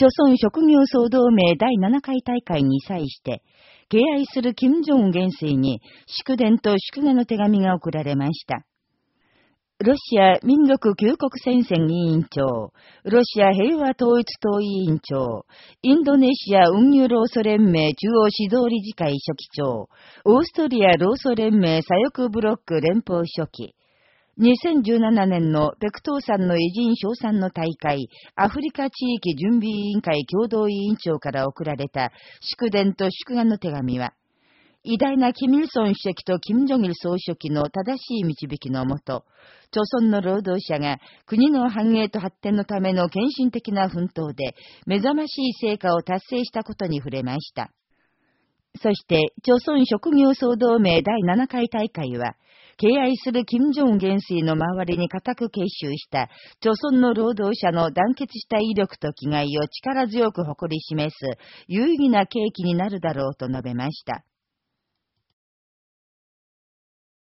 朝鮮職業総同盟第7回大会に際して、敬愛する金正恩元帥に祝電と祝賀の手紙が送られました。ロシア民族救国戦線委員長、ロシア平和統一党委員長、インドネシア運輸労組連盟中央指導理事会書記長、オーストリア労組連盟左翼ブロック連邦書記、2017年のペクトーさんの偉人賞賛の大会、アフリカ地域準備委員会共同委員長から送られた祝電と祝賀の手紙は、偉大なキミルソン主席とキム・ジョギル総書記の正しい導きのもと、朝鮮の労働者が国の繁栄と発展のための献身的な奮闘で目覚ましい成果を達成したことに触れました。そして、朝鮮職業総同盟第7回大会は、敬愛する金正恩元帥の周りに固く結集した、朝鮮の労働者の団結した威力と気概を力強く誇り示す、有意義な契機になるだろうと述べました。